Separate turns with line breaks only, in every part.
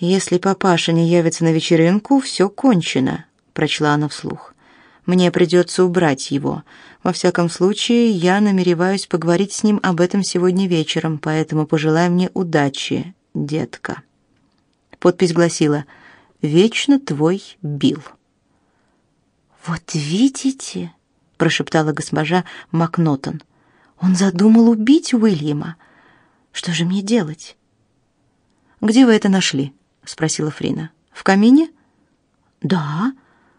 Если папаша не явится на вечеринку, все кончено, прочла она вслух. Мне придется убрать его. Во всяком случае, я намереваюсь поговорить с ним об этом сегодня вечером, поэтому пожелай мне удачи, детка. Подпись гласила: Вечно твой Билл. Вот видите, прошептала госпожа Макнотон. Он задумал убить Уильяма. Что же мне делать? Где вы это нашли? Спросила Фрина. В камине? Да.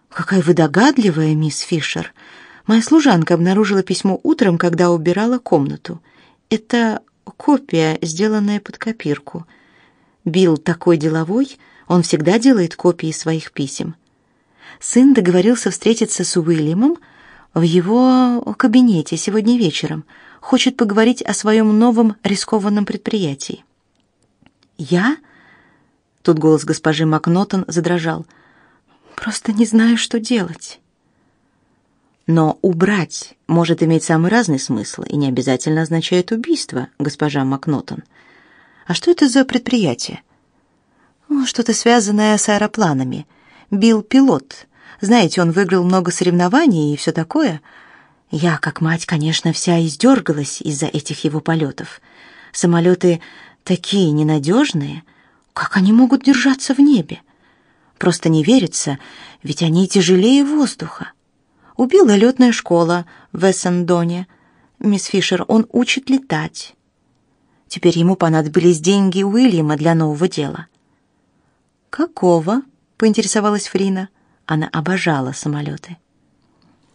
Какая вы догадливая, мисс Фишер. Моя служанка обнаружила письмо утром, когда убирала комнату. Это копия, сделанная под копирку. Билл такой деловой, он всегда делает копии своих писем. Сын договорился встретиться с Уильямом в его кабинете сегодня вечером. Хочет поговорить о своем новом рискованном предприятии. Я? Тут голос госпожи Макнотон задрожал. Просто не знаю, что делать. Но убрать может иметь самый разный смысл и не обязательно означает убийство, госпожа Макнотон. А что это за предприятие? Что-то связанное с аэропланами. Билл пилот. Знаете, он выиграл много соревнований и все такое. Я, как мать, конечно, вся издергалась из-за этих его полетов. Самолеты такие ненадежные. Как они могут держаться в небе? Просто не верится, ведь они тяжелее воздуха. Убила летная школа в Эссендоне. Мисс Фишер, он учит летать. Теперь ему понадобились деньги Уильяма для нового дела. «Какого?» — поинтересовалась Фрина. Она обожала самолеты.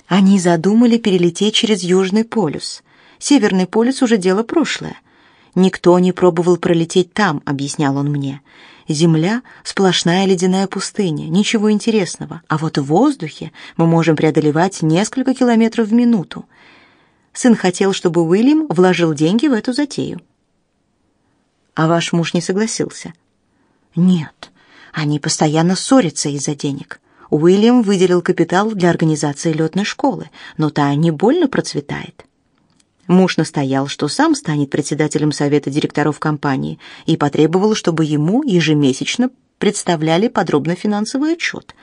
Они задумали перелететь через Южный полюс. Северный полюс уже дело прошлое. Никто не пробовал пролететь там, объяснял он мне. Земля сплошная ледяная пустыня, ничего интересного. А вот в воздухе мы можем преодолевать несколько километров в минуту. Сын хотел, чтобы Уильям вложил деньги в эту затею. А ваш муж не согласился? Нет. Они постоянно ссорятся из-за денег. Уильям выделил капитал для организации летной школы, но та не больно процветает. Муж настоял, что сам станет председателем совета директоров компании и потребовал, чтобы ему ежемесячно представляли подробный финансовый отчет.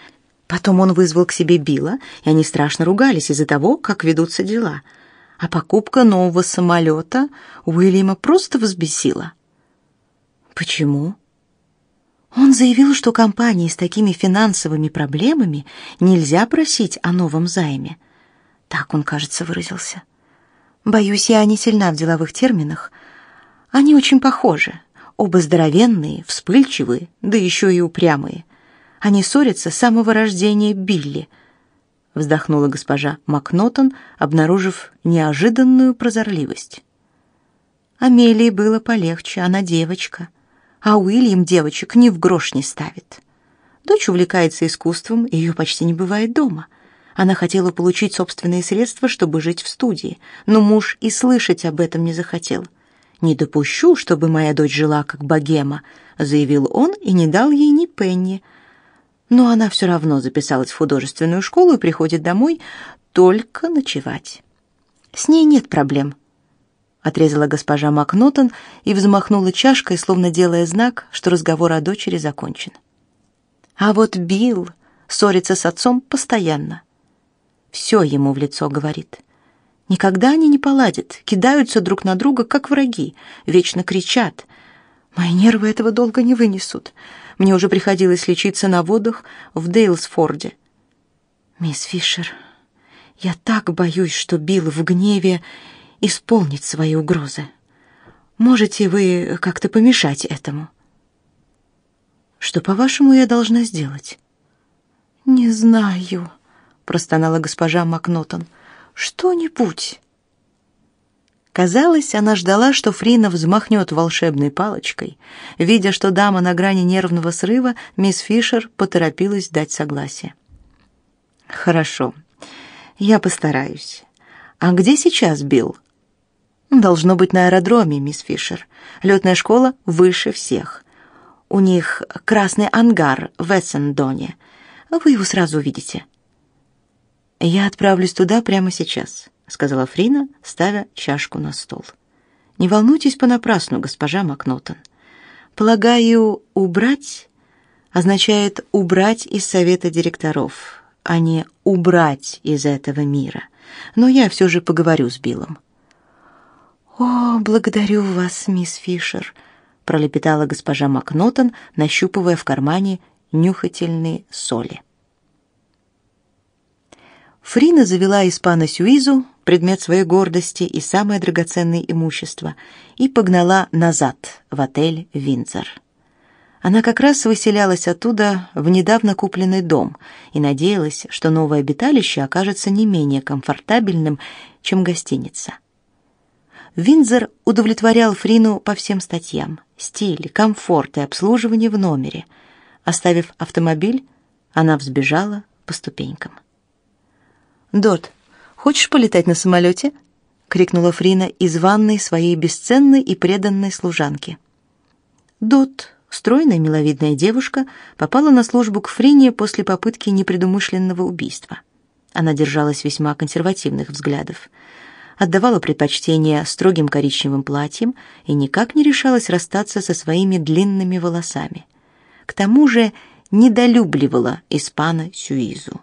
Потом он вызвал к себе Билла, и они страшно ругались из-за того, как ведутся дела. А покупка нового самолета Уильяма просто взбесила. Почему? Он заявил, что компании с такими финансовыми проблемами нельзя просить о новом займе. Так он, кажется, выразился. Боюсь, я не сильна в деловых терминах. Они очень похожи. Оба здоровенные, вспыльчивые, да еще и упрямые. Они ссорятся с самого рождения Билли. Вздохнула госпожа Макнотон, обнаружив неожиданную прозорливость. Амелии было полегче, она девочка — а Уильям девочек ни в грош не ставит. Дочь увлекается искусством, ее почти не бывает дома. Она хотела получить собственные средства, чтобы жить в студии, но муж и слышать об этом не захотел. «Не допущу, чтобы моя дочь жила как богема», — заявил он и не дал ей ни пенни. Но она все равно записалась в художественную школу и приходит домой только ночевать. С ней нет проблем отрезала госпожа Макнотон и взмахнула чашкой, словно делая знак, что разговор о дочери закончен. А вот Билл ссорится с отцом постоянно. Все ему в лицо говорит. Никогда они не поладят, кидаются друг на друга как враги, вечно кричат. Мои нервы этого долго не вынесут. Мне уже приходилось лечиться на водах в Дейлсфорде. Мисс Фишер, я так боюсь, что Билл в гневе исполнить свои угрозы. Можете вы как-то помешать этому? Что, по-вашему, я должна сделать? Не знаю, простонала госпожа Макнотон. Что-нибудь. Казалось, она ждала, что Фрина взмахнет волшебной палочкой. Видя, что дама на грани нервного срыва, мисс Фишер поторопилась дать согласие. Хорошо. Я постараюсь. А где сейчас Билл? Должно быть на аэродроме, мисс Фишер. Летная школа выше всех. У них красный ангар в Эссендоне. Вы его сразу увидите. Я отправлюсь туда прямо сейчас, сказала Фрина, ставя чашку на стол. Не волнуйтесь понапрасну, госпожа Макнотон. Полагаю, убрать означает убрать из совета директоров, а не убрать из этого мира. Но я все же поговорю с Биллом. О, благодарю вас, мисс Фишер, пролепетала госпожа Макнотон, нащупывая в кармане нюхательные соли. Фрина завела испана Сюизу, предмет своей гордости и самое драгоценное имущество, и погнала назад в отель Винзор. Она как раз выселялась оттуда в недавно купленный дом и надеялась, что новое обиталище окажется не менее комфортабельным, чем гостиница. Винзор удовлетворял Фрину по всем статьям: стиль, комфорт и обслуживание в номере. Оставив автомобиль, она взбежала по ступенькам. «Дот, хочешь полетать на самолете?» — крикнула Фрина из ванной своей бесценной и преданной служанки. Дот, стройная миловидная девушка, попала на службу к Фрине после попытки непредумышленного убийства. Она держалась весьма консервативных взглядов, отдавала предпочтение строгим коричневым платьям и никак не решалась расстаться со своими длинными волосами. К тому же недолюбливала испана Сюизу.